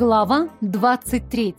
Глава 23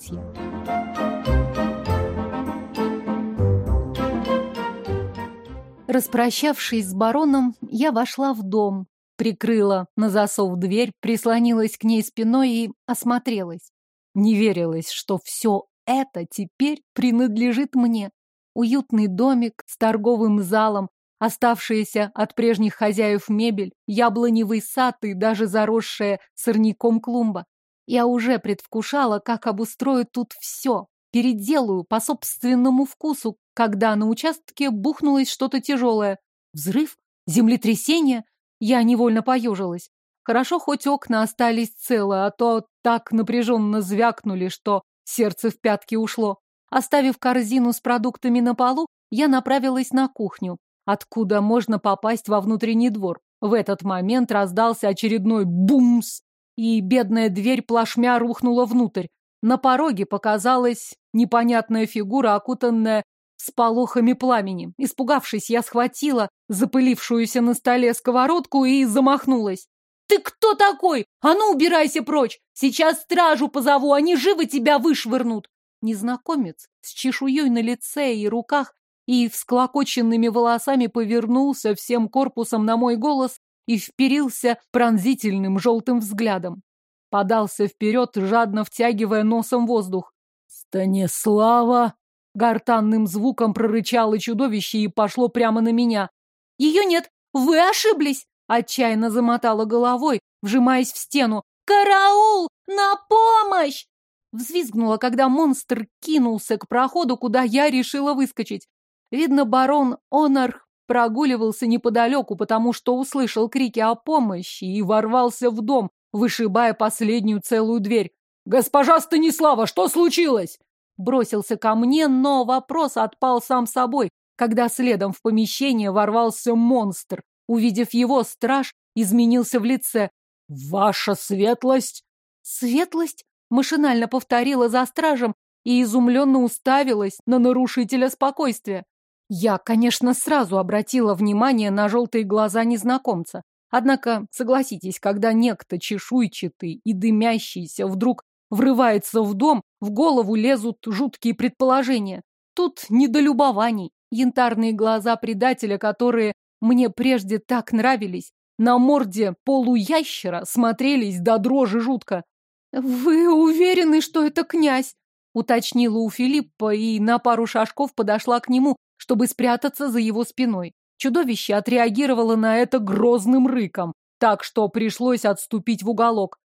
Распрощавшись с бароном, я вошла в дом, прикрыла на засов дверь, прислонилась к ней спиной и осмотрелась. Не верилось, что все это теперь принадлежит мне. Уютный домик с торговым залом, оставшаяся от прежних хозяев мебель, яблоневый сад и даже заросшая сорняком клумба. Я уже предвкушала, как обустрою тут все, переделаю по собственному вкусу, когда на участке бухнулось что-то тяжелое. Взрыв? Землетрясение? Я невольно поежилась. Хорошо, хоть окна остались целы, а то так напряженно звякнули, что сердце в пятки ушло. Оставив корзину с продуктами на полу, я направилась на кухню, откуда можно попасть во внутренний двор. В этот момент раздался очередной бумс, и бедная дверь плашмя рухнула внутрь. На пороге показалась непонятная фигура, окутанная сполохами пламени. Испугавшись, я схватила запылившуюся на столе сковородку и замахнулась. «Ты кто такой? А ну, убирайся прочь! Сейчас стражу позову, они живо тебя вышвырнут!» Незнакомец с чешуей на лице и руках и всклокоченными волосами повернулся всем корпусом на мой голос и вперился пронзительным желтым взглядом. Подался вперед, жадно втягивая носом воздух. «Станислава!» Гортанным звуком прорычало чудовище и пошло прямо на меня. «Ее нет! Вы ошиблись!» Отчаянно замотала головой, вжимаясь в стену. «Караул! На помощь!» Взвизгнула, когда монстр кинулся к проходу, куда я решила выскочить. Видно, барон Онарх прогуливался неподалеку, потому что услышал крики о помощи и ворвался в дом, вышибая последнюю целую дверь. «Госпожа Станислава, что случилось?» Бросился ко мне, но вопрос отпал сам собой, когда следом в помещение ворвался монстр. Увидев его, страж изменился в лице. «Ваша светлость?» «Светлость?» Машинально повторила за стражем и изумленно уставилась на нарушителя спокойствия. Я, конечно, сразу обратила внимание на желтые глаза незнакомца. Однако, согласитесь, когда некто чешуйчатый и дымящийся вдруг врывается в дом, в голову лезут жуткие предположения. Тут недолюбований. Янтарные глаза предателя, которые мне прежде так нравились, на морде полуящера смотрелись до дрожи жутко. «Вы уверены, что это князь?» уточнила у Филиппа и на пару шажков подошла к нему, чтобы спрятаться за его спиной. Чудовище отреагировало на это грозным рыком, так что пришлось отступить в уголок.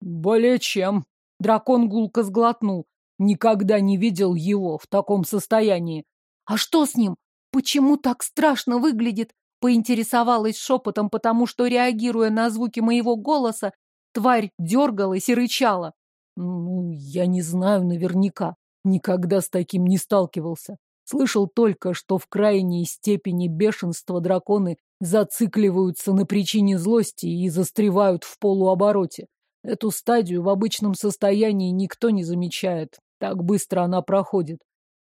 «Более чем». Дракон гулко сглотнул. Никогда не видел его в таком состоянии. «А что с ним? Почему так страшно выглядит?» Поинтересовалась шепотом, потому что, реагируя на звуки моего голоса, тварь дергалась и рычала. «Ну, я не знаю наверняка. Никогда с таким не сталкивался. Слышал только, что в крайней степени бешенства драконы зацикливаются на причине злости и застревают в полуобороте. Эту стадию в обычном состоянии никто не замечает. Так быстро она проходит.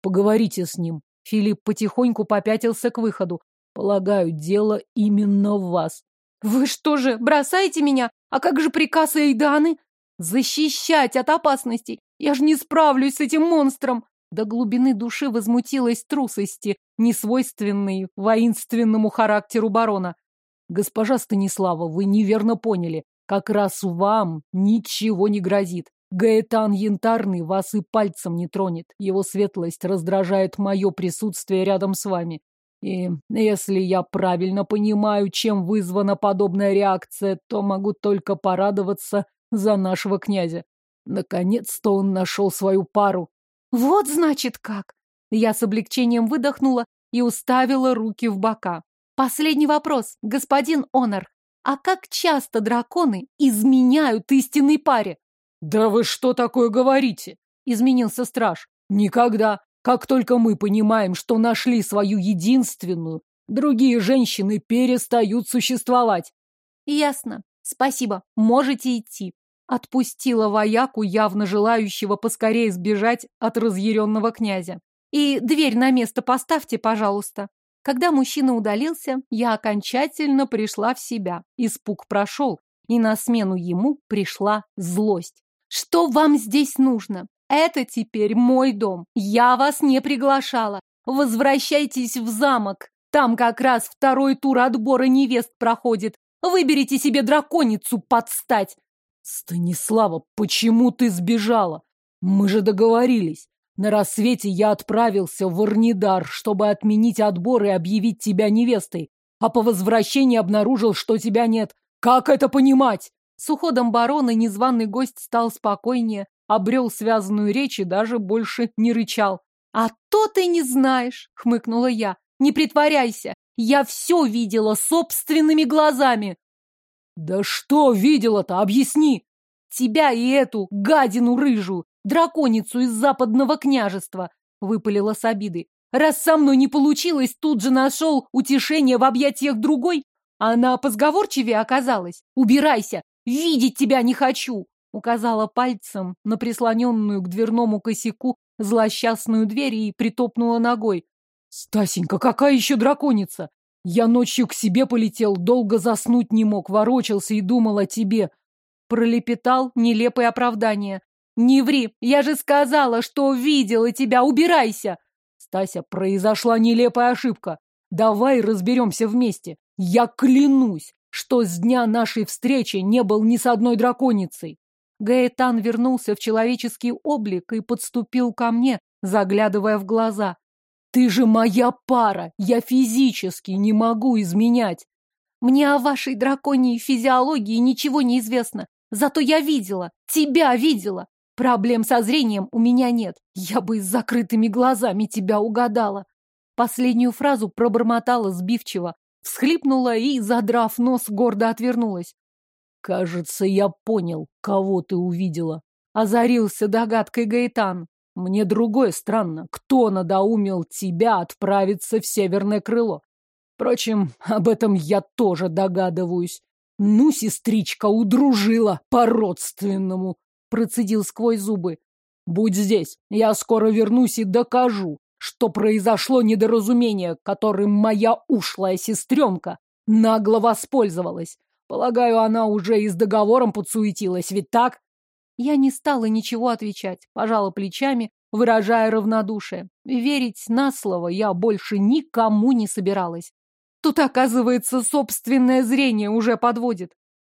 Поговорите с ним. Филипп потихоньку попятился к выходу. Полагаю, дело именно в вас. Вы что же, бросаете меня? А как же приказ Эйданы? Защищать от опасностей. Я же не справлюсь с этим монстром. До глубины души возмутилась трусости, несвойственной воинственному характеру барона. Госпожа Станислава, вы неверно поняли. Как раз вам ничего не грозит. Гаэтан Янтарный вас и пальцем не тронет. Его светлость раздражает мое присутствие рядом с вами. И если я правильно понимаю, чем вызвана подобная реакция, то могу только порадоваться за нашего князя. Наконец-то он нашел свою пару. Вот значит как! Я с облегчением выдохнула и уставила руки в бока. Последний вопрос, господин Онор. А как часто драконы изменяют истинной паре? Да вы что такое говорите? Изменился страж. Никогда. Как только мы понимаем, что нашли свою единственную, другие женщины перестают существовать. Ясно. Спасибо. Можете идти. Отпустила вояку, явно желающего поскорее сбежать от разъяренного князя. И дверь на место поставьте, пожалуйста. Когда мужчина удалился, я окончательно пришла в себя. Испуг прошел, и на смену ему пришла злость. Что вам здесь нужно? Это теперь мой дом. Я вас не приглашала. Возвращайтесь в замок. Там как раз второй тур отбора невест проходит. Выберите себе драконицу подстать. Станислава, почему ты сбежала? Мы же договорились. На рассвете я отправился в Орнидар, чтобы отменить отбор и объявить тебя невестой, а по возвращении обнаружил, что тебя нет. Как это понимать? С уходом барона незваный гость стал спокойнее, обрел связанную речь и даже больше не рычал. «А то ты не знаешь!» — хмыкнула я. «Не притворяйся! Я все видела собственными глазами!» «Да что видела-то? Объясни!» «Тебя и эту гадину рыжую! драконицу из западного княжества, выпалила с обидой. Раз со мной не получилось, тут же нашел утешение в объятиях другой. Она позговорчивее оказалась. Убирайся, видеть тебя не хочу, указала пальцем на прислоненную к дверному косяку злосчастную дверь и притопнула ногой. Стасенька, какая еще драконица? Я ночью к себе полетел, долго заснуть не мог, ворочался и думал о тебе. Пролепетал нелепое оправдание. «Не ври! Я же сказала, что видела тебя! Убирайся!» Стася, произошла нелепая ошибка. Давай разберемся вместе. Я клянусь, что с дня нашей встречи не был ни с одной драконицей. Гаэтан вернулся в человеческий облик и подступил ко мне, заглядывая в глаза. «Ты же моя пара! Я физически не могу изменять!» «Мне о вашей драконьей физиологии ничего не известно. Зато я видела, тебя видела. Проблем со зрением у меня нет. Я бы с закрытыми глазами тебя угадала. Последнюю фразу пробормотала сбивчиво, всхлипнула и, задрав нос, гордо отвернулась. «Кажется, я понял, кого ты увидела», — озарился догадкой Гаэтан. «Мне другое странно. Кто надоумел тебя отправиться в северное крыло? Впрочем, об этом я тоже догадываюсь. Ну, сестричка, удружила по-родственному процедил сквозь зубы. «Будь здесь, я скоро вернусь и докажу, что произошло недоразумение, которым моя ушлая сестренка нагло воспользовалась. Полагаю, она уже и с договором подсуетилась, ведь так?» Я не стала ничего отвечать, пожала плечами, выражая равнодушие. Верить на слово я больше никому не собиралась. Тут, оказывается, собственное зрение уже подводит.